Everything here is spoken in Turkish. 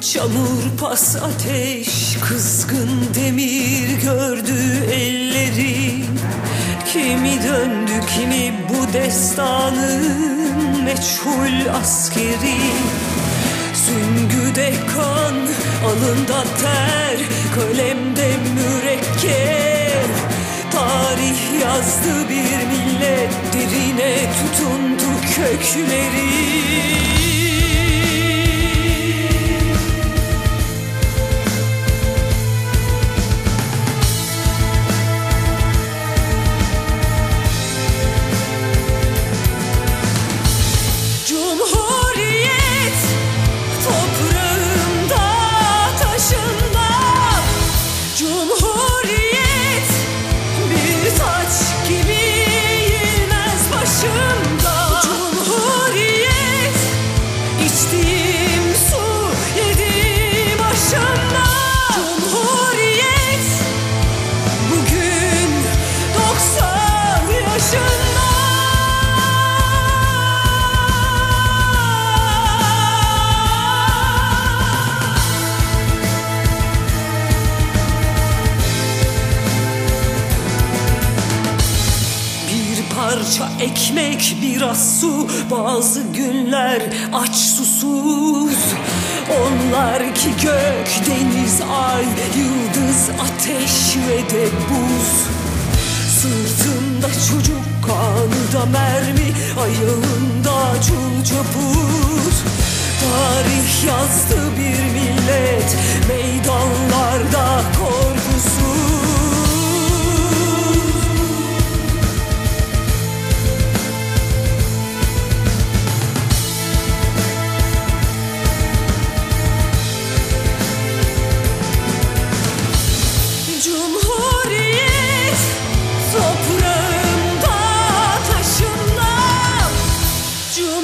Çamur pas ateş kızgın demir gördü elleri. Kimi döndü kimi bu destanın meçhul askeri. Süngüde kan, alında ter, kalemde mürekkep. Tarih yazdı bir millet, derine tutundu kökleri parça ekmek, biraz su, bazı günler aç susuz. Onlar ki gök, deniz, ay, yıldız, ateş ve de buz. Sırtında çocuk kanı da mermi, ayağında çul çaput. Tarih yazdı bir millet, meydanlarda korkusuz. you.